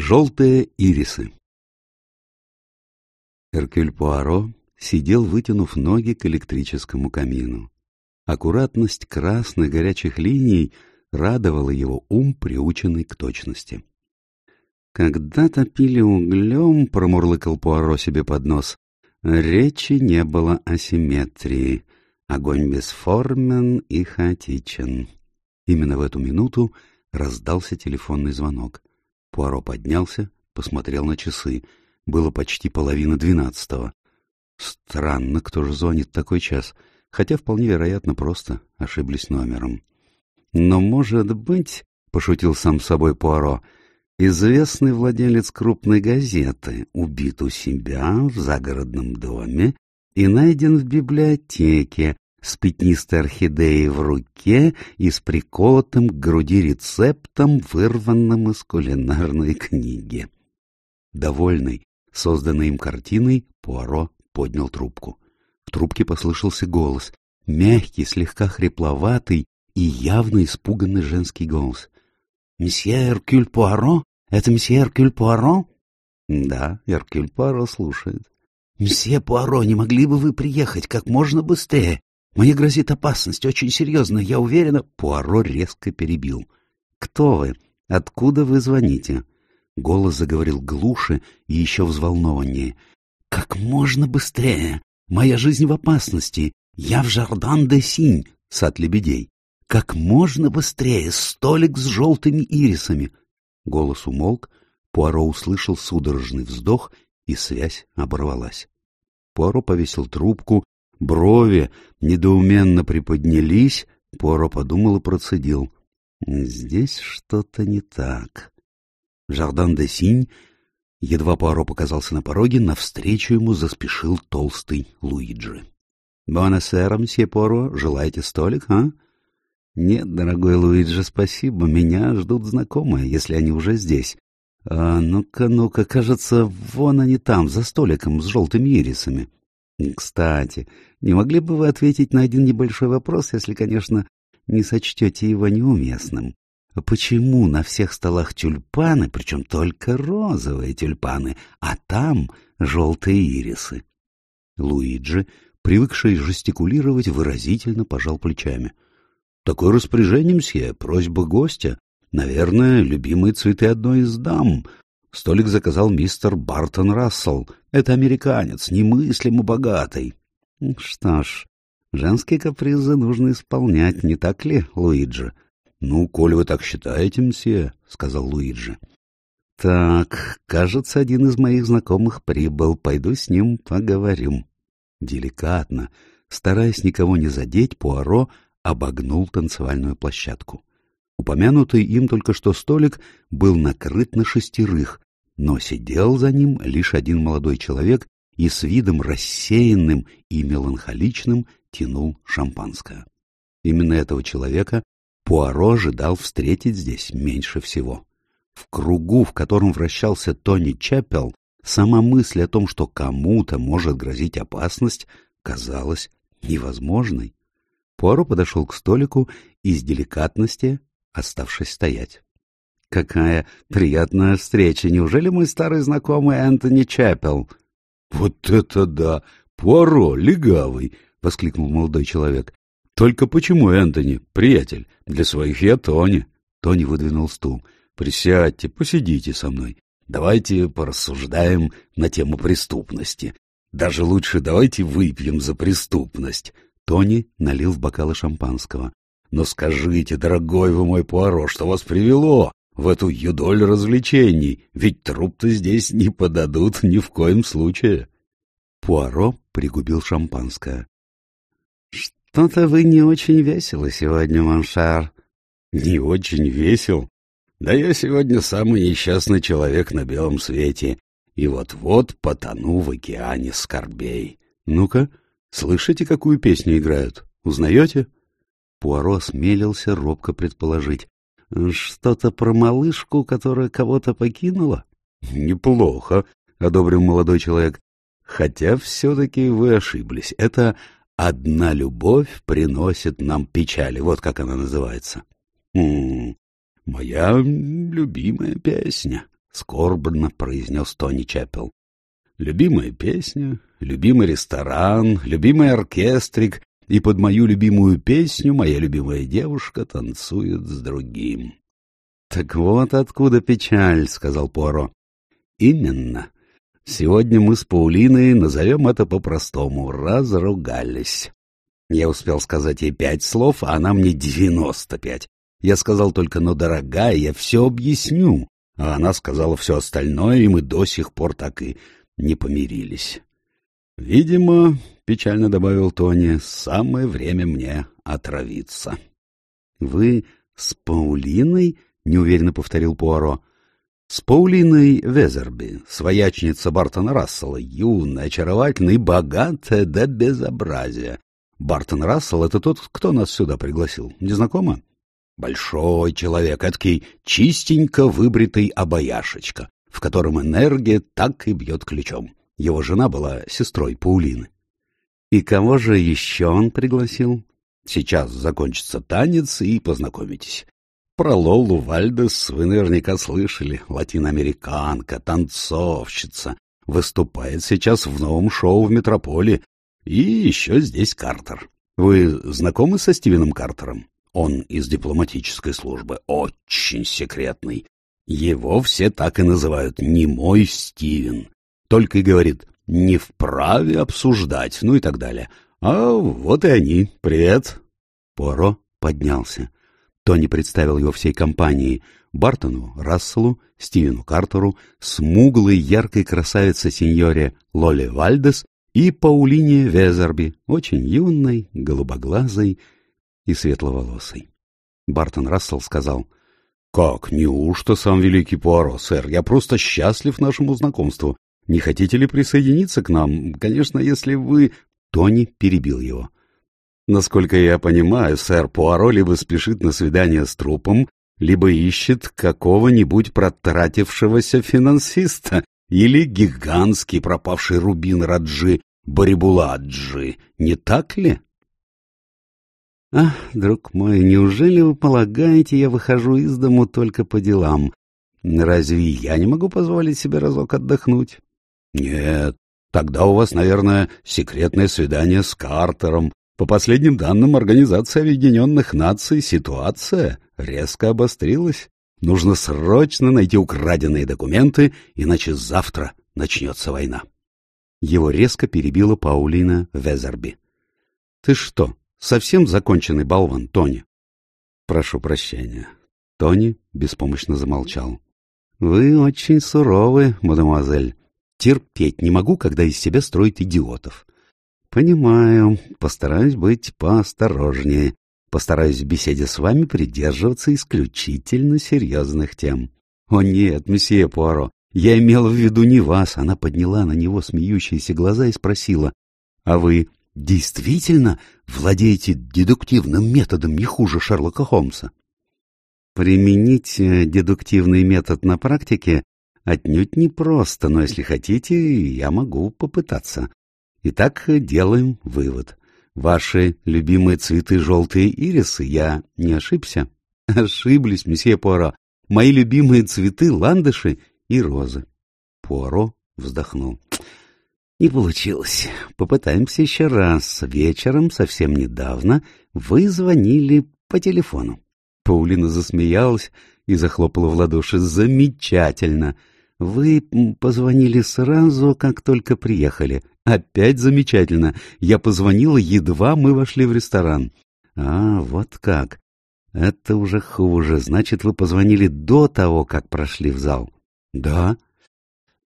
Желтые ирисы Эркюль Пуаро сидел, вытянув ноги к электрическому камину. Аккуратность красных горячих линий радовала его ум, приученный к точности. «Когда топили углем», — промурлыкал Пуаро себе под нос, — «речи не было о симметрии. Огонь бесформен и хаотичен». Именно в эту минуту раздался телефонный звонок. Пуаро поднялся, посмотрел на часы. Было почти половина двенадцатого. Странно, кто же звонит такой час, хотя вполне вероятно просто ошиблись номером. Но, может быть, — пошутил сам собой Пуаро, — известный владелец крупной газеты убит у себя в загородном доме и найден в библиотеке с пятнистой орхидеей в руке и с приколотым к груди рецептом, вырванным из кулинарной книги. Довольный созданной им картиной, Пуаро поднял трубку. В трубке послышался голос, мягкий, слегка хрипловатый и явно испуганный женский голос. — Месье Эркюль Пуаро? Это месье Эркюль Пуаро? — Да, Эркюль Пуаро слушает. — Месье Пуаро, не могли бы вы приехать как можно быстрее? Мне грозит опасность, очень серьезно, я уверена... Пуаро резко перебил. — Кто вы? Откуда вы звоните? Голос заговорил глуше и еще взволнованнее. — Как можно быстрее! Моя жизнь в опасности! Я в Жардан-де-Синь, сад лебедей. Как можно быстрее! Столик с желтыми ирисами! Голос умолк, Пуаро услышал судорожный вздох, и связь оборвалась. Пуаро повесил трубку, брови недоуменно приподнялись, Пуаро подумал и процедил. — Здесь что-то не так. Жардан де Синь, едва Пуаро показался на пороге, навстречу ему заспешил толстый Луиджи. — Буэносера, мсье Пуаро, желаете столик, а? — Нет, дорогой Луиджи, спасибо, меня ждут знакомые, если они уже здесь. А, ну-ка, ну-ка, кажется, вон они там, за столиком с желтыми ирисами. Кстати, не могли бы вы ответить на один небольшой вопрос, если, конечно, не сочтете его неуместным? Почему на всех столах тюльпаны, причем только розовые тюльпаны, а там желтые ирисы? Луиджи, привыкший жестикулировать, выразительно пожал плечами. — Такое распоряжение, мсье, просьба гостя. Наверное, любимые цветы одной из дам. Столик заказал мистер Бартон Рассел. Это американец, немыслимо богатый. — Что ж, женские капризы нужно исполнять, не так ли, Луиджи? —— Ну, коль вы так считаете, мсье, — сказал Луиджи. — Так, кажется, один из моих знакомых прибыл. Пойду с ним поговорим. Деликатно, стараясь никого не задеть, Пуаро обогнул танцевальную площадку. Упомянутый им только что столик был накрыт на шестерых, но сидел за ним лишь один молодой человек и с видом рассеянным и меланхоличным тянул шампанское. Именно этого человека Пуаро ожидал встретить здесь меньше всего. В кругу, в котором вращался Тони Чаппел, сама мысль о том, что кому-то может грозить опасность, казалась невозможной. Пуаро подошел к столику и с деликатности, оставшись стоять. — Какая приятная встреча! Неужели мой старый знакомый Энтони Чаппел? — Вот это да! Пуаро, легавый! — воскликнул молодой человек. Только почему, Энтони, приятель? Для своих я Тони. Тони выдвинул стул. Присядьте, посидите со мной. Давайте порассуждаем на тему преступности. Даже лучше давайте выпьем за преступность. Тони налил в бокалы шампанского. Но скажите, дорогой вы мой Пуаро, что вас привело в эту юдоль развлечений? Ведь труп-то здесь не подадут ни в коем случае. Пуаро пригубил шампанское. Что-то вы не очень весело сегодня, Моншар. Не очень весел? Да я сегодня самый несчастный человек на белом свете, и вот-вот потону в океане скорбей. Ну-ка, слышите, какую песню играют? Узнаете? Пуаро осмелился робко предположить. Что-то про малышку, которая кого-то покинула? Неплохо, — одобрил молодой человек. Хотя все-таки вы ошиблись. Это «Одна любовь приносит нам печали», вот как она называется. «М -м, «Моя любимая песня», — скорбно произнес Тони Чапел. Любимая песня, любимый ресторан, любимый оркестрик, и под мою любимую песню моя любимая девушка танцует с другим. — Так вот откуда печаль, — сказал Поро. — Именно. Сегодня мы с Паулиной назовем это по-простому — разругались. Я успел сказать ей пять слов, а она мне девяносто пять. Я сказал только «но, дорогая, я все объясню», а она сказала все остальное, и мы до сих пор так и не помирились. «Видимо, — печально добавил Тони, — самое время мне отравиться». «Вы с Паулиной?» — неуверенно повторил Пуаро. «С Паулиной Везерби, своячница Бартона Рассела, юная, очаровательная богатая до безобразия. Бартон Рассел — это тот, кто нас сюда пригласил. Не знакомо?» Большой человек, эдакий чистенько выбритый обаяшечка, в котором энергия так и бьет ключом. Его жена была сестрой Паулины. И кого же еще он пригласил? Сейчас закончится танец и познакомитесь. Про Лолу Вальдес вы наверняка слышали. Латиноамериканка, танцовщица. Выступает сейчас в новом шоу в Метрополе. И еще здесь Картер. Вы знакомы со Стивеном Картером? Он из дипломатической службы, очень секретный. Его все так и называют «не мой Стивен». Только и говорит «не вправе обсуждать», ну и так далее. А вот и они. Привет. Поро поднялся. Тони представил его всей компании. Бартону, Расселу, Стивену Картеру, смуглой яркой красавице сеньоре Лоле Вальдес и Паулине Везерби, очень юной, голубоглазой, и светловолосый. Бартон Рассел сказал, «Как, неужто сам великий Пуаро, сэр? Я просто счастлив нашему знакомству. Не хотите ли присоединиться к нам? Конечно, если вы...» Тони перебил его. «Насколько я понимаю, сэр Пуаро либо спешит на свидание с трупом, либо ищет какого-нибудь протратившегося финансиста или гигантский пропавший рубин Раджи Барибуладжи, не так ли?» «Ах, друг мой, неужели вы полагаете, я выхожу из дому только по делам? Разве я не могу позволить себе разок отдохнуть?» «Нет, тогда у вас, наверное, секретное свидание с Картером. По последним данным Организации Объединенных Наций ситуация резко обострилась. Нужно срочно найти украденные документы, иначе завтра начнется война». Его резко перебила Паулина Везерби. «Ты что, Совсем законченный болван, Тони. Прошу прощения. Тони беспомощно замолчал. Вы очень суровы, мадемуазель. Терпеть не могу, когда из себя строят идиотов. Понимаю. Постараюсь быть поосторожнее. Постараюсь в беседе с вами придерживаться исключительно серьезных тем. О нет, месье Пуаро, я имела в виду не вас. Она подняла на него смеющиеся глаза и спросила. А вы действительно владеете дедуктивным методом не хуже Шерлока Холмса? Применить дедуктивный метод на практике отнюдь непросто, но если хотите, я могу попытаться. Итак, делаем вывод. Ваши любимые цветы желтые ирисы, я не ошибся? Ошиблись, месье Пуаро. Мои любимые цветы — ландыши и розы. Пуаро вздохнул. Не получилось. Попытаемся еще раз. Вечером, совсем недавно, вы звонили по телефону. Паулина засмеялась и захлопала в ладоши. Замечательно. Вы позвонили сразу, как только приехали. Опять замечательно. Я позвонила, едва мы вошли в ресторан. А, вот как. Это уже хуже. Значит, вы позвонили до того, как прошли в зал. Да.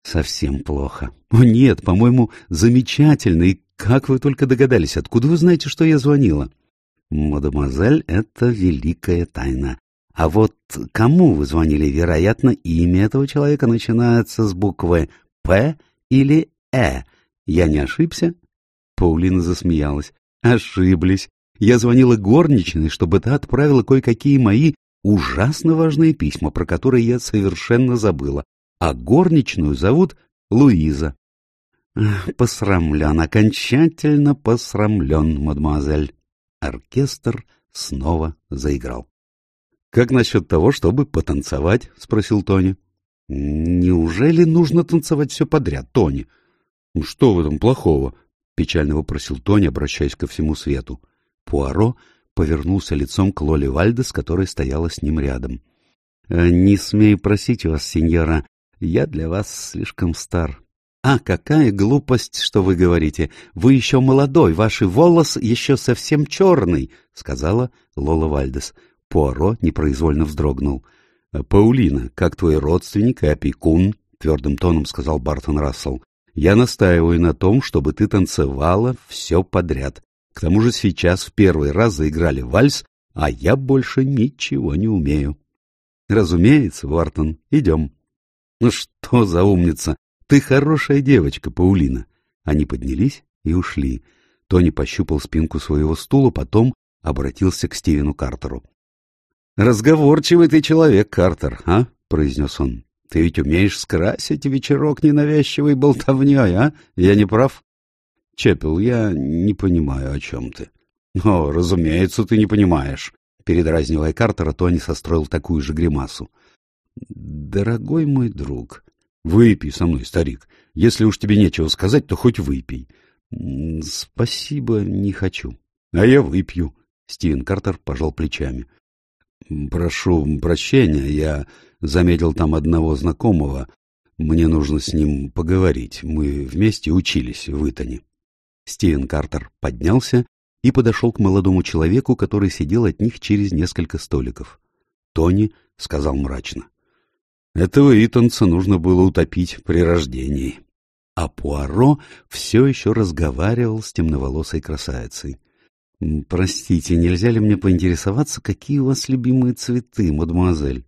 Совсем плохо. О нет, по-моему, замечательно. И как вы только догадались, откуда вы знаете, что я звонила? Мадемуазель, это великая тайна. А вот кому вы звонили? Вероятно, имя этого человека начинается с буквы «П» или «Э». Я не ошибся? Паулина засмеялась. Ошиблись. Я звонила горничной, чтобы та отправила кое-какие мои ужасно важные письма, про которые я совершенно забыла а горничную зовут Луиза. Посрамлен, окончательно посрамлен, мадемуазель. Оркестр снова заиграл. — Как насчет того, чтобы потанцевать? — спросил Тони. Неужели нужно танцевать все подряд, Тони? Ну, что в этом плохого? Печально вопросил Тони, обращаясь ко всему свету. Пуаро повернулся лицом к Лоле Вальдес, которая стояла с ним рядом. «Э, — Не смею просить вас, сеньора, я для вас слишком стар. — А, какая глупость, что вы говорите. Вы еще молодой, ваш волос еще совсем черный, — сказала Лола Вальдес. Пуаро непроизвольно вздрогнул. «Э, — Паулина, как твой родственник и опекун, — твердым тоном сказал Бартон Рассел, — я настаиваю на том, чтобы ты танцевала все подряд. К тому же сейчас в первый раз заиграли вальс, а я больше ничего не умею. — Разумеется, Вартон, идем. — Ну что за умница! Ты хорошая девочка, Паулина. Они поднялись и ушли. Тони пощупал спинку своего стула, потом обратился к Стивену Картеру. — Разговорчивый ты человек, Картер, а? — произнес он. — Ты ведь умеешь скрасить вечерок ненавязчивой болтовней, а? Я не прав? — Чепел, я не понимаю, о чем ты. — О, разумеется, ты не понимаешь. Передразнивая Картера, Тони состроил такую же гримасу. — Дорогой мой друг, выпей со мной, старик. Если уж тебе нечего сказать, то хоть выпей. — Спасибо, не хочу. — А я выпью. Стивен Картер пожал плечами. — Прошу прощения, я заметил там одного знакомого. Мне нужно с ним поговорить. Мы вместе учились в Итоне. Стивен Картер поднялся и подошел к молодому человеку, который сидел от них через несколько столиков. Тони сказал мрачно. — Этого итонца нужно было утопить при рождении. А Пуаро все еще разговаривал с темноволосой красавицей. — Простите, нельзя ли мне поинтересоваться, какие у вас любимые цветы, мадемуазель?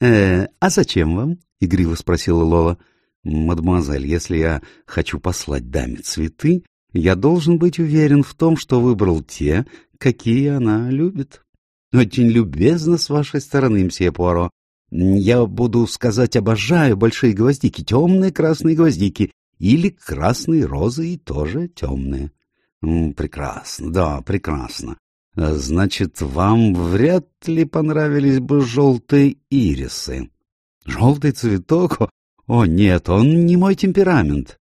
«Э, — А зачем вам? — игриво спросила Лола. — Мадемуазель, если я хочу послать даме цветы, я должен быть уверен в том, что выбрал те, какие она любит. — Очень любезно с вашей стороны, мсье Пуаро. Я буду сказать, обожаю большие гвоздики, темные красные гвоздики, или красные розы и тоже темные. Прекрасно, да, прекрасно. Значит, вам вряд ли понравились бы желтые ирисы. Желтый цветок? О, нет, он не мой темперамент.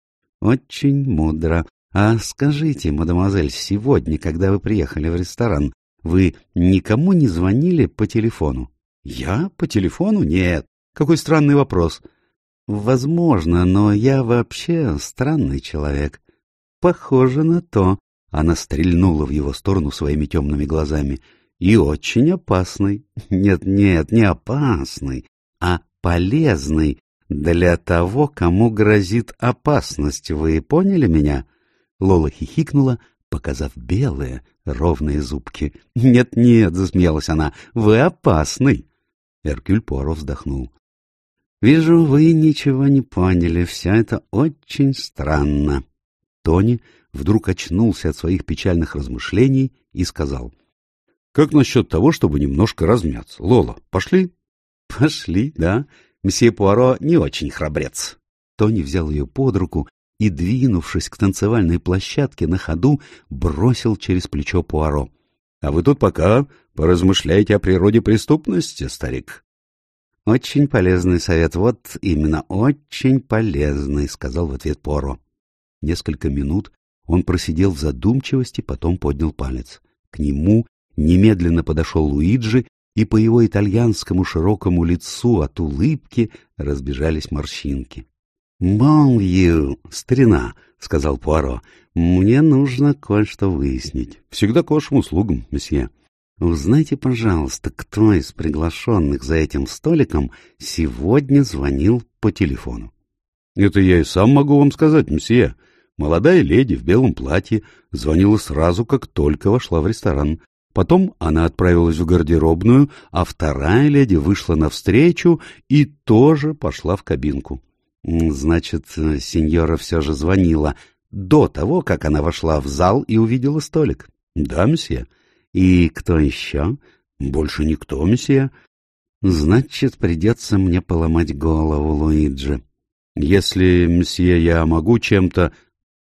Очень мудро. А скажите, мадемуазель, сегодня, когда вы приехали в ресторан, вы никому не звонили по телефону? Я? По телефону? Нет. Какой странный вопрос. Возможно, но я вообще странный человек. Похоже на то. Она стрельнула в его сторону своими темными глазами. И очень опасный. Нет-нет, не опасный, а полезный для того, кому грозит опасность. Вы поняли меня? Лола хихикнула, показав белые, ровные зубки. «Нет-нет», — засмеялась она, — «вы опасный». Эркюль Пуаро вздохнул. «Вижу, вы ничего не поняли. Все это очень странно». Тони вдруг очнулся от своих печальных размышлений и сказал. — Как насчет того, чтобы немножко размяться? Лола, пошли? — Пошли, да. Мсье Пуаро не очень храбрец. Тони взял ее под руку и, двинувшись к танцевальной площадке на ходу, бросил через плечо Пуаро. — А вы тут пока поразмышляйте о природе преступности, старик. — Очень полезный совет, вот именно, очень полезный, — сказал в ответ Пуаро. Несколько минут он просидел в задумчивости, потом поднял палец. К нему немедленно подошел Луиджи, и по его итальянскому широкому лицу от улыбки разбежались морщинки. — Монью, старина, — сказал Пуаро, — мне нужно кое-что выяснить. — Всегда к вашим услугам, месье. — Узнайте, пожалуйста, кто из приглашенных за этим столиком сегодня звонил по телефону. — Это я и сам могу вам сказать, месье. Молодая леди в белом платье звонила сразу, как только вошла в ресторан. Потом она отправилась в гардеробную, а вторая леди вышла навстречу и тоже пошла в кабинку. Значит, сеньора все же звонила до того, как она вошла в зал и увидела столик. Да, мсье. И кто еще? Больше никто, мсье. Значит, придется мне поломать голову, Луиджи. Если, мсье, я могу чем-то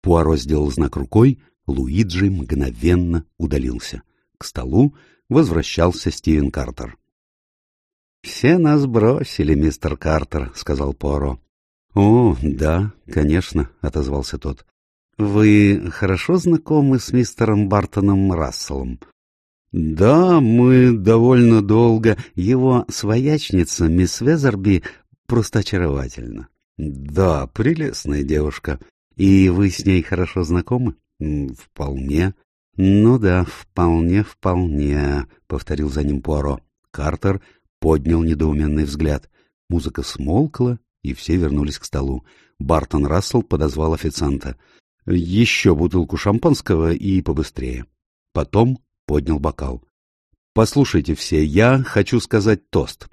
Пуаро сделал знак рукой, Луиджи мгновенно удалился. К столу возвращался Стивен Картер. Все нас бросили, мистер Картер, сказал Поро. О, да, конечно, отозвался тот. Вы хорошо знакомы с мистером Бартоном Расселом? Да, мы довольно долго. Его своячница, мисс Везерби, просто очаровательна. Да, прелестная девушка. И вы с ней хорошо знакомы? Вполне. Ну да, вполне, вполне, повторил за ним Пуаро. Картер поднял недоуменный взгляд. Музыка смолкла, и все вернулись к столу. Бартон Рассел подозвал официанта. «Еще бутылку шампанского и побыстрее». Потом поднял бокал. «Послушайте все, я хочу сказать тост.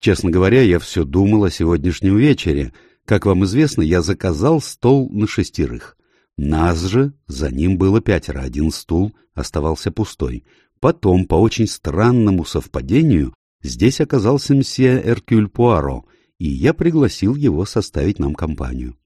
Честно говоря, я все думал о сегодняшнем вечере. Как вам известно, я заказал стол на шестерых. Нас же за ним было пятеро, один стул оставался пустой. Потом, по очень странному совпадению, здесь оказался мсье Эркюль Пуаро, и я пригласил его составить нам компанию.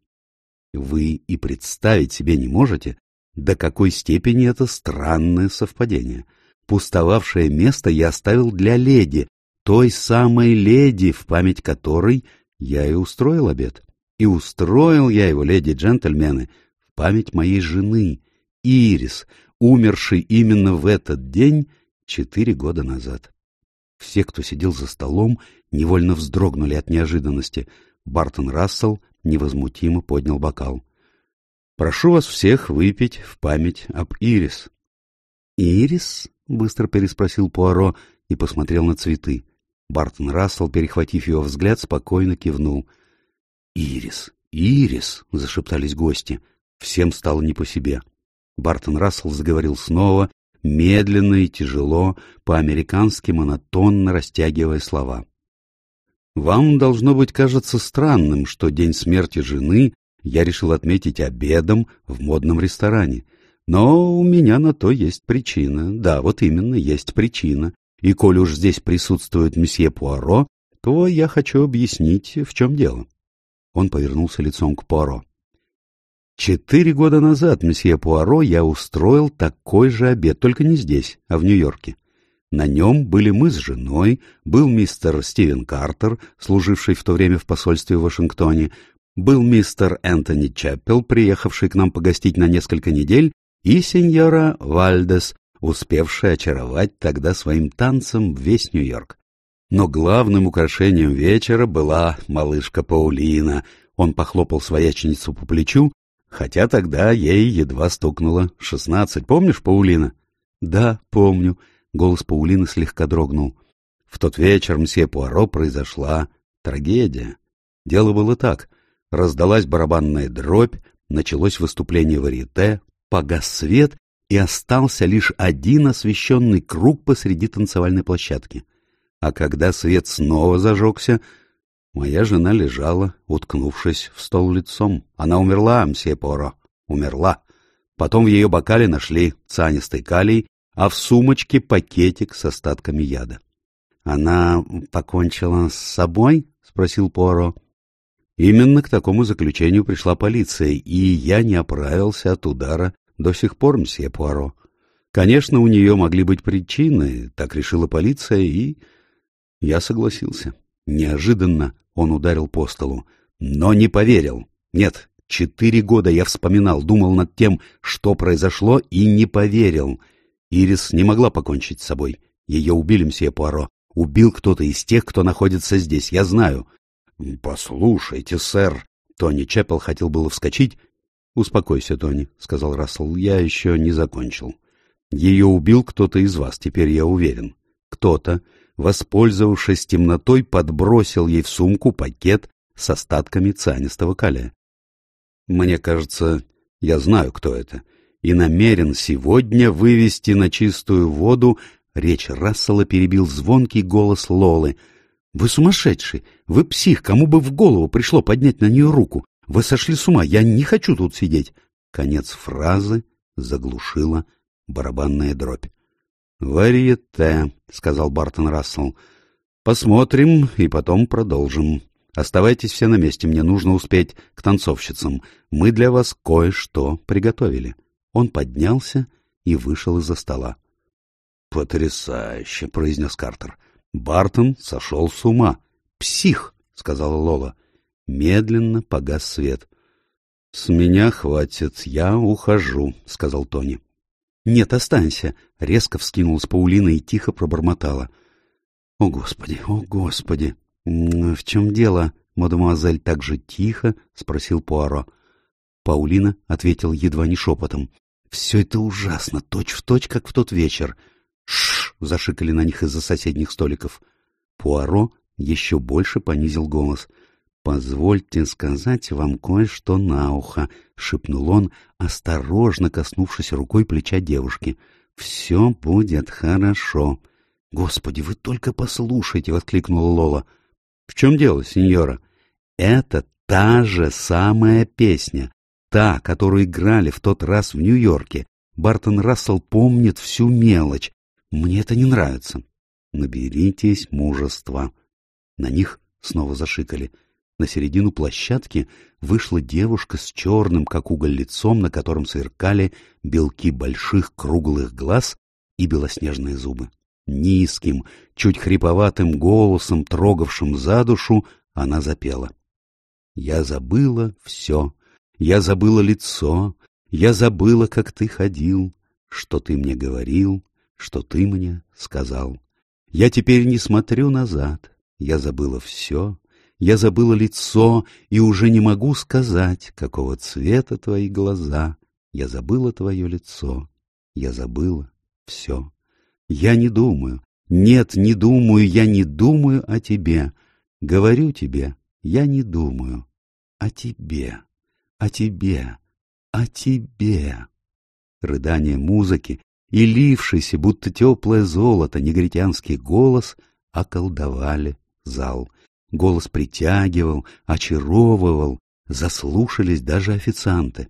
Вы и представить себе не можете, до какой степени это странное совпадение. Пустовавшее место я оставил для леди, той самой леди, в память которой я и устроил обед. И устроил я его, леди-джентльмены, в память моей жены, Ирис, умершей именно в этот день четыре года назад. Все, кто сидел за столом, невольно вздрогнули от неожиданности. Бартон Рассел невозмутимо поднял бокал. «Прошу вас всех выпить в память об Ирис». «Ирис?» — быстро переспросил Пуаро и посмотрел на цветы. Бартон Рассел, перехватив его взгляд, спокойно кивнул. «Ирис! Ирис!» — зашептались гости. Всем стало не по себе. Бартон Рассел заговорил снова, медленно и тяжело, по-американски монотонно растягивая слова. «Вам, должно быть, кажется странным, что день смерти жены я решил отметить обедом в модном ресторане. Но у меня на то есть причина. Да, вот именно, есть причина. И коль уж здесь присутствует месье Пуаро, то я хочу объяснить, в чем дело». Он повернулся лицом к Пуаро. Четыре года назад, месье Пуаро, я устроил такой же обед, только не здесь, а в Нью-Йорке. На нем были мы с женой, был мистер Стивен Картер, служивший в то время в посольстве в Вашингтоне, был мистер Энтони Чаппел, приехавший к нам погостить на несколько недель, и сеньора Вальдес, успевшая очаровать тогда своим танцем весь Нью-Йорк. Но главным украшением вечера была малышка Паулина. Он похлопал свояченицу по плечу Хотя тогда ей едва стукнуло шестнадцать. Помнишь, Паулина? — Да, помню. Голос Паулины слегка дрогнул. В тот вечер мсье Пуаро произошла трагедия. Дело было так. Раздалась барабанная дробь, началось выступление варьете, погас свет, и остался лишь один освещенный круг посреди танцевальной площадки. А когда свет снова зажегся, Моя жена лежала, уткнувшись в стол лицом. Она умерла, мсье Поро, умерла. Потом в ее бокале нашли цианистый калий, а в сумочке пакетик с остатками яда. — Она покончила с собой? — спросил Поро. Именно к такому заключению пришла полиция, и я не оправился от удара до сих пор, мсье Пуаро. Конечно, у нее могли быть причины, так решила полиция, и я согласился. Неожиданно он ударил по столу. Но не поверил. Нет, четыре года я вспоминал, думал над тем, что произошло, и не поверил. Ирис не могла покончить с собой. Ее убили, мсье Пуаро. Убил кто-то из тех, кто находится здесь, я знаю. — Послушайте, сэр. Тони Чеппел хотел было вскочить. — Успокойся, Тони, — сказал Рассел, — я еще не закончил. Ее убил кто-то из вас, теперь я уверен. Кто-то, воспользовавшись темнотой, подбросил ей в сумку пакет с остатками цианистого калия. Мне кажется, я знаю, кто это, и намерен сегодня вывести на чистую воду Речь Рассела перебил звонкий голос Лолы. «Вы сумасшедший! Вы псих! Кому бы в голову пришло поднять на нее руку? Вы сошли с ума! Я не хочу тут сидеть!» Конец фразы заглушила барабанная дробь. «Варьете», — сказал Бартон Рассел. «Посмотрим и потом продолжим. Оставайтесь все на месте, мне нужно успеть к танцовщицам. Мы для вас кое-что приготовили». Он поднялся и вышел из-за стола. «Потрясающе», — произнес Картер. Бартон сошел с ума. «Псих!» — сказала Лола. Медленно погас свет. «С меня хватит, я ухожу», — сказал Тони. «Нет, останься», — резко вскинулась Паулина и тихо пробормотала. «О, Господи, о, Господи! В чем дело?» — мадемуазель так же тихо спросил Пуаро. Паулина ответил едва не шепотом. «Все это ужасно, точь-в-точь, точь, как в тот вечер». «Шш!» — зашикали на них из-за соседних столиков. Пуаро еще больше понизил голос. «Позвольте сказать вам кое-что на ухо», — шепнул он, осторожно коснувшись рукой плеча девушки. «Все будет хорошо». «Господи, вы только послушайте!» — воскликнула Лола. «В чем дело, сеньора?» «Это та же самая песня, та, которую играли в тот раз в Нью-Йорке. Бартон Рассел помнит всю мелочь. Мне это не нравится». «Наберитесь мужества». На них снова зашикали. На середину площадки вышла девушка с черным, как уголь, лицом, на котором сверкали белки больших круглых глаз и белоснежные зубы. Низким, чуть хриповатым голосом, трогавшим за душу, она запела. «Я забыла все, я забыла лицо, я забыла, как ты ходил, что ты мне говорил, что ты мне сказал. Я теперь не смотрю назад, я забыла все, я забыла лицо и уже не могу сказать, какого цвета твои глаза. Я забыла твое лицо, я забыла все. Я не думаю, нет, не думаю, я не думаю о тебе. Говорю тебе, я не думаю о тебе, о тебе, о тебе. Рыдание музыки и лившийся, будто теплое золото, негритянский голос околдовали зал. Голос притягивал, очаровывал, заслушались даже официанты.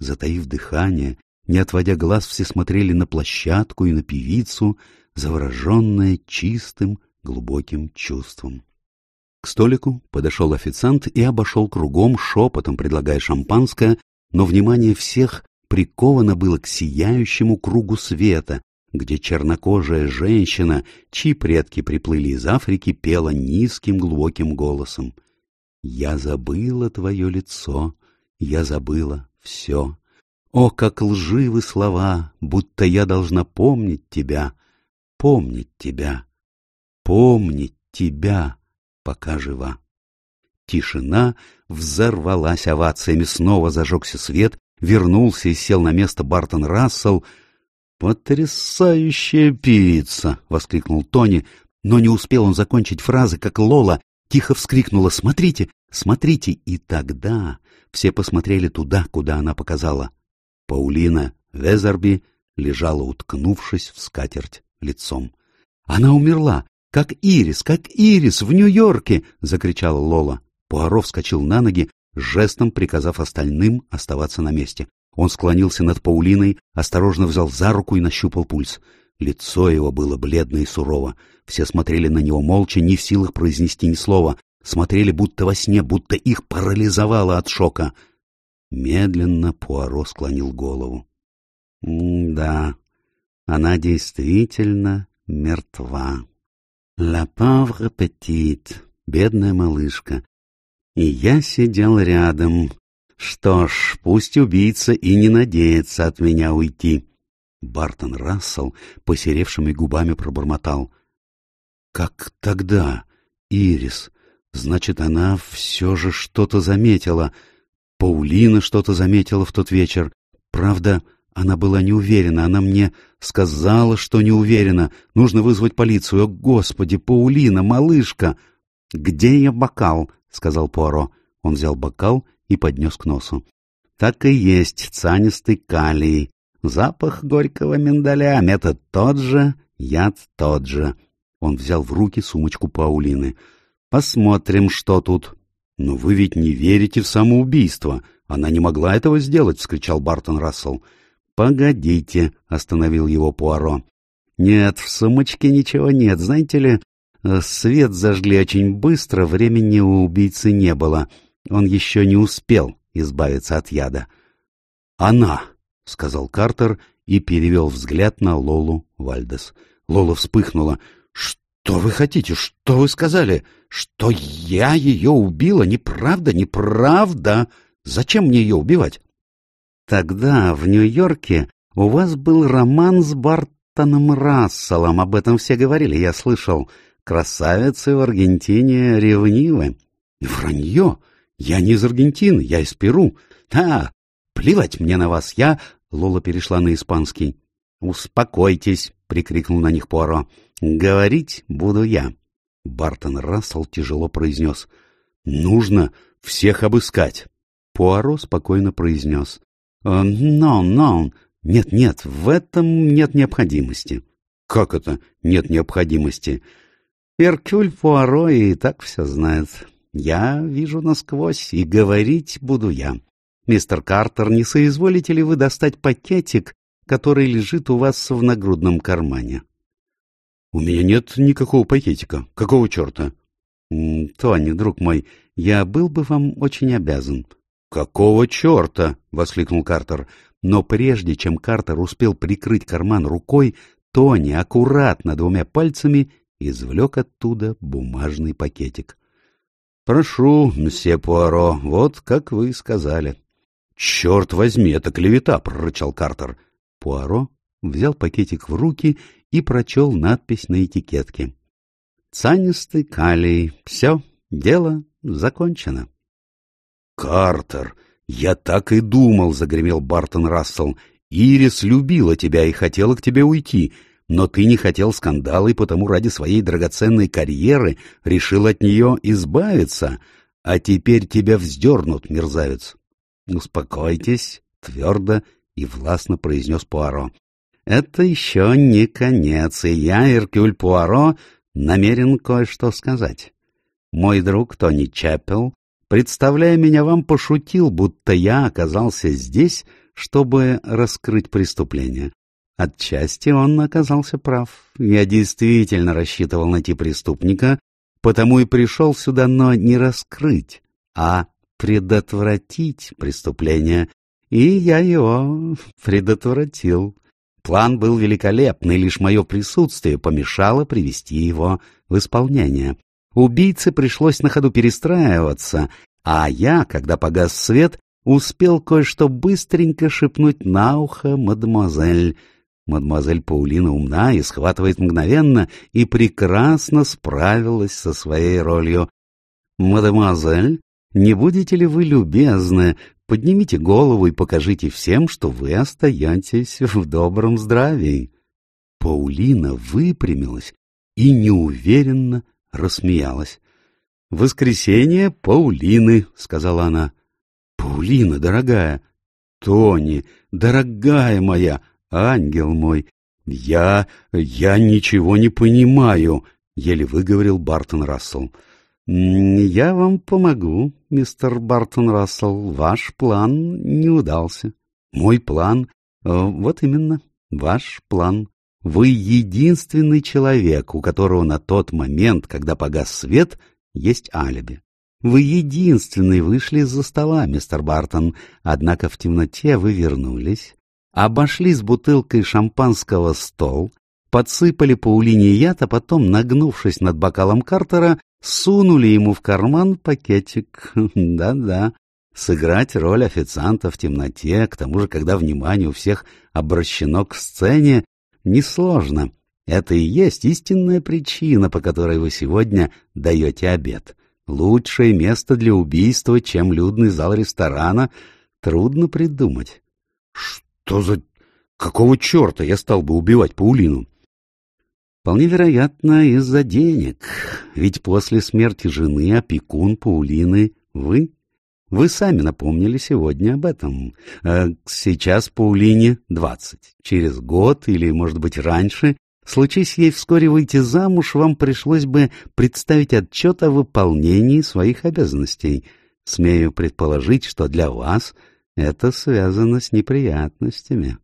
Затаив дыхание, не отводя глаз, все смотрели на площадку и на певицу, завороженные чистым, глубоким чувством. К столику подошел официант и обошел кругом, шепотом предлагая шампанское, но внимание всех приковано было к сияющему кругу света, где чернокожая женщина, чьи предки приплыли из Африки, пела низким глубоким голосом. «Я забыла твое лицо, я забыла все. О, как лживы слова, будто я должна помнить тебя, помнить тебя, помнить тебя, пока жива». Тишина взорвалась овациями, снова зажегся свет, вернулся и сел на место Бартон Рассел — «Потрясающая певица!» — воскликнул Тони, но не успел он закончить фразы, как Лола тихо вскрикнула «Смотрите! Смотрите!» И тогда все посмотрели туда, куда она показала. Паулина Везерби лежала, уткнувшись в скатерть лицом. «Она умерла! Как Ирис! Как Ирис! В Нью-Йорке!» — закричала Лола. Пуаро вскочил на ноги, жестом приказав остальным оставаться на месте. Он склонился над Паулиной, осторожно взял за руку и нащупал пульс. Лицо его было бледно и сурово. Все смотрели на него молча, не в силах произнести ни слова. Смотрели будто во сне, будто их парализовало от шока. Медленно Пуаро склонил голову. — Да, она действительно мертва. «La pauvre petite», бедная малышка. И я сидел рядом, что ж, пусть убийца и не надеется от меня уйти. Бартон Рассел посеревшими губами пробормотал. — Как тогда, Ирис? Значит, она все же что-то заметила. Паулина что-то заметила в тот вечер. Правда, она была не уверена. Она мне сказала, что не уверена. Нужно вызвать полицию. О, Господи, Паулина, малышка! — Где я бокал? — сказал Пуаро. Он взял бокал и поднес к носу. Так и есть цианистый калий. Запах горького миндаля, метод тот же, яд тот же. Он взял в руки сумочку Паулины. «Посмотрим, что тут». «Но вы ведь не верите в самоубийство. Она не могла этого сделать», — вскричал Бартон Рассел. «Погодите», — остановил его Пуаро. «Нет, в сумочке ничего нет. Знаете ли, э, свет зажгли очень быстро, времени у убийцы не было. Он еще не успел избавиться от яда. «Она!» — сказал Картер и перевел взгляд на Лолу Вальдес. Лола вспыхнула. «Что «Что вы хотите? Что вы сказали? Что я ее убила? Неправда, неправда! Зачем мне ее убивать?» «Тогда в Нью-Йорке у вас был роман с Бартоном Расселом, об этом все говорили, я слышал. Красавицы в Аргентине ревнивы». «Вранье! Я не из Аргентины, я из Перу. А, плевать мне на вас, я...» Лола перешла на испанский. «Успокойтесь!» — прикрикнул на них Пуаро. «Говорить буду я». Бартон Рассел тяжело произнес. «Нужно всех обыскать». Пуаро спокойно произнес. «Но, но, нет-нет, в этом нет необходимости». «Как это нет необходимости?» «Эркюль Пуаро и так все знает. Я вижу насквозь, и говорить буду я. Мистер Картер, не соизволите ли вы достать пакетик, который лежит у вас в нагрудном кармане? — У меня нет никакого пакетика. Какого черта? — Тони, друг мой, я был бы вам очень обязан. — Какого черта? — воскликнул Картер. Но прежде чем Картер успел прикрыть карман рукой, Тони аккуратно двумя пальцами извлек оттуда бумажный пакетик. — Прошу, мсье Пуаро, вот как вы сказали. — Черт возьми, это клевета! — прорычал Картер. Пуаро взял пакетик в руки и прочел надпись на этикетке. «Цианистый калий. Все, дело закончено». «Картер, я так и думал», — загремел Бартон Рассел. «Ирис любила тебя и хотела к тебе уйти, но ты не хотел скандала и потому ради своей драгоценной карьеры решил от нее избавиться, а теперь тебя вздернут, мерзавец». «Успокойтесь», — твердо и властно произнес Пуаро. «Это еще не конец, и я, Эркюль Пуаро, намерен кое-что сказать. Мой друг Тони Чаппел, представляя меня вам, пошутил, будто я оказался здесь, чтобы раскрыть преступление. Отчасти он оказался прав. Я действительно рассчитывал найти преступника, потому и пришел сюда, но не раскрыть, а предотвратить преступление, и я его предотвратил. План был великолепный, лишь мое присутствие помешало привести его в исполнение. Убийце пришлось на ходу перестраиваться, а я, когда погас свет, успел кое-что быстренько шепнуть на ухо мадемуазель. Мадемуазель Паулина умна и схватывает мгновенно, и прекрасно справилась со своей ролью. «Мадемуазель, не будете ли вы любезны Поднимите голову и покажите всем, что вы остаетесь в добром здравии. Паулина выпрямилась и неуверенно рассмеялась. — Воскресенье Паулины, — сказала она. — Паулина, дорогая, Тони, дорогая моя, ангел мой, я... я ничего не понимаю, — еле выговорил Бартон Рассел. — «Я вам помогу, мистер Бартон Рассел. Ваш план не удался». «Мой план? Э, вот именно, ваш план. Вы единственный человек, у которого на тот момент, когда погас свет, есть алиби. Вы единственный вышли из-за стола, мистер Бартон, однако в темноте вы вернулись, обошли с бутылкой шампанского стол, подсыпали Паулине яд, а потом, нагнувшись над бокалом Картера, сунули ему в карман пакетик. Да-да, сыграть роль официанта в темноте, к тому же, когда внимание у всех обращено к сцене, несложно. Это и есть истинная причина, по которой вы сегодня даете обед. Лучшее место для убийства, чем людный зал ресторана, трудно придумать. Что за... Какого черта я стал бы убивать Паулину? Вполне вероятно, из-за денег. Ведь после смерти жены опекун Паулины вы. Вы сами напомнили сегодня об этом. А сейчас Паулине двадцать. Через год или, может быть, раньше, случись ей вскоре выйти замуж, вам пришлось бы представить отчет о выполнении своих обязанностей. Смею предположить, что для вас это связано с неприятностями.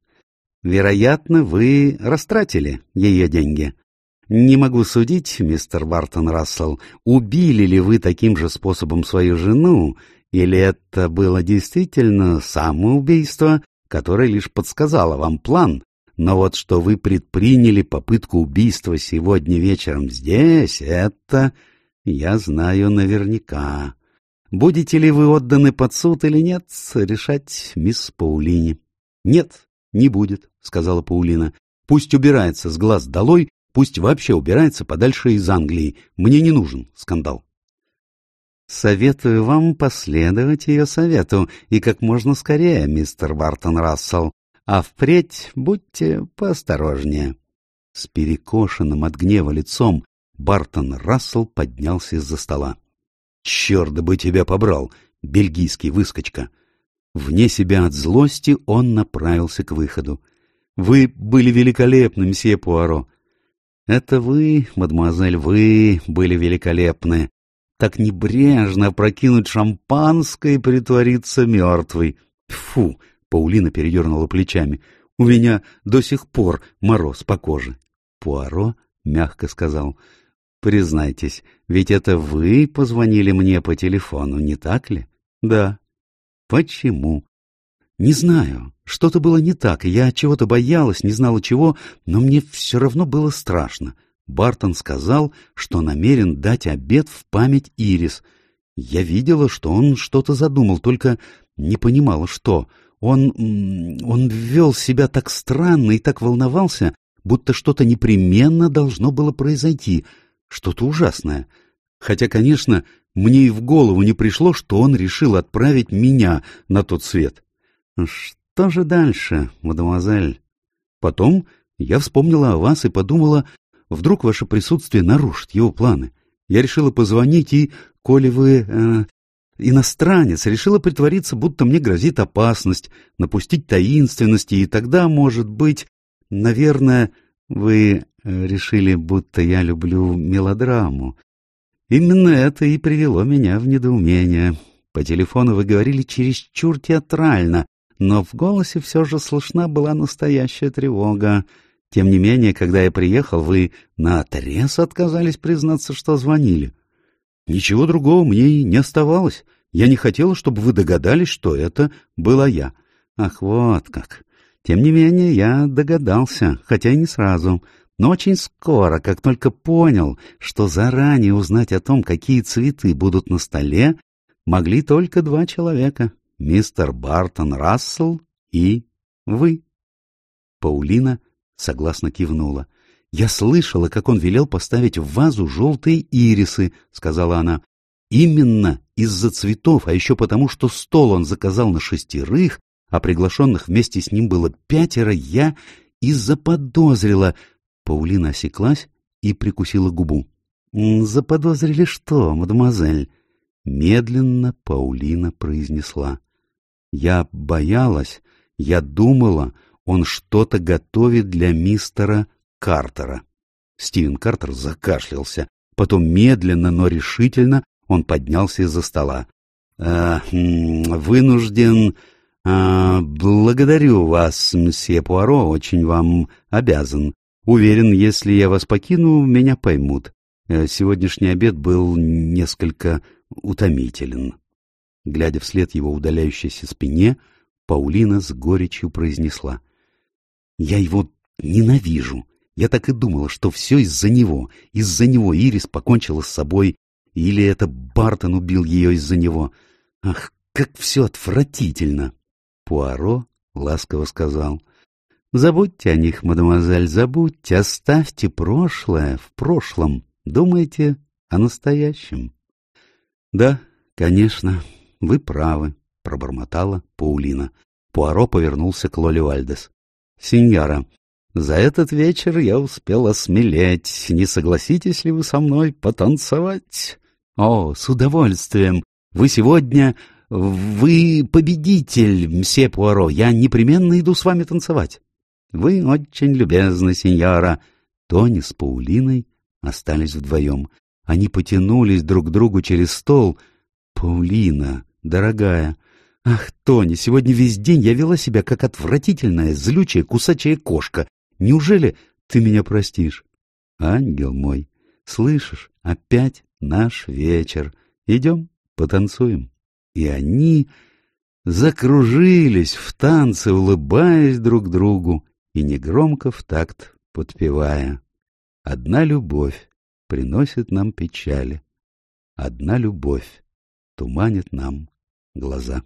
Вероятно, вы растратили ее деньги. Не могу судить, мистер Бартон Рассел, убили ли вы таким же способом свою жену, или это было действительно самоубийство, которое лишь подсказало вам план, но вот что вы предприняли попытку убийства сегодня вечером здесь, это я знаю наверняка. Будете ли вы отданы под суд или нет, решать мисс Паулини. — Нет, не будет, — сказала Паулина. — Пусть убирается с глаз долой, пусть вообще убирается подальше из Англии. Мне не нужен скандал. — Советую вам последовать ее совету, и как можно скорее, мистер Бартон Рассел. А впредь будьте поосторожнее. С перекошенным от гнева лицом Бартон Рассел поднялся из-за стола. — Черт бы тебя побрал, бельгийский выскочка! Вне себя от злости он направился к выходу. — Вы были великолепны, мсье Пуаро. — Это вы, мадемуазель, вы были великолепны. Так небрежно прокинуть шампанское и притвориться мертвой. Фу! Паулина передернула плечами. «У меня до сих пор мороз по коже». Пуаро мягко сказал. «Признайтесь, ведь это вы позвонили мне по телефону, не так ли?» «Да». «Почему?» «Не знаю. Что-то было не так. Я чего-то боялась, не знала чего, но мне все равно было страшно. Бартон сказал, что намерен дать обед в память Ирис. Я видела, что он что-то задумал, только не понимала, что. Он... он вел себя так странно и так волновался, будто что-то непременно должно было произойти, что-то ужасное. Хотя, конечно, мне и в голову не пришло, что он решил отправить меня на тот свет. Что же дальше, мадемуазель? Потом я вспомнила о вас и подумала, вдруг ваше присутствие нарушит его планы. Я решила позвонить и, коли вы э, Иностранец решила притвориться, будто мне грозит опасность, напустить таинственности, и тогда, может быть, наверное, вы решили, будто я люблю мелодраму. Именно это и привело меня в недоумение. По телефону вы говорили чересчур театрально, но в голосе все же слышна была настоящая тревога. Тем не менее, когда я приехал, вы наотрез отказались признаться, что звонили. — Ничего другого мне и не оставалось. Я не хотела, чтобы вы догадались, что это была я. Ах, вот как. Тем не менее, я догадался, хотя и не сразу. Но очень скоро, как только понял, что заранее узнать о том, какие цветы будут на столе, могли только два человека — мистер Бартон Рассел и вы. Паулина согласно кивнула. «Я слышала, как он велел поставить в вазу желтые ирисы», — сказала она. «Именно из-за цветов, а еще потому, что стол он заказал на шестерых, а приглашенных вместе с ним было пятеро, я и заподозрила...» Паулина осеклась и прикусила губу. «Заподозрили что, мадемуазель?» Медленно Паулина произнесла. «Я боялась, я думала, он что-то готовит для мистера Картера. Стивен Картер закашлялся. Потом медленно, но решительно он поднялся из-за стола. «Э, «Вынужден... Э, благодарю вас, мсье Пуаро, очень вам обязан. Уверен, если я вас покину, меня поймут. Э, сегодняшний обед был несколько утомителен». Глядя вслед его удаляющейся спине, Паулина с горечью произнесла. «Я его ненавижу. Я так и думала, что все из-за него. Из-за него Ирис покончила с собой. Или это Бартон убил ее из-за него. Ах, как все отвратительно! Пуаро ласково сказал. Забудьте о них, мадемуазель, забудьте, оставьте прошлое в прошлом. Думайте о настоящем. Да, конечно, вы правы, пробормотала Паулина. Пуаро повернулся к Лоли Вальдес. Синьяра, за этот вечер я успел осмелеть. Не согласитесь ли вы со мной потанцевать? О, с удовольствием. Вы сегодня... Вы победитель, мсье Пуаро. Я непременно иду с вами танцевать. Вы очень любезны, сеньора. Тони с Паулиной остались вдвоем. Они потянулись друг к другу через стол. Паулина, дорогая, Ах, Тони, сегодня весь день я вела себя как отвратительная, злючая, кусачая кошка. Неужели ты меня простишь? Ангел мой, слышишь, опять наш вечер. Идем, потанцуем. И они закружились в танце, улыбаясь друг другу и негромко в такт подпевая. Одна любовь приносит нам печали, одна любовь туманит нам глаза.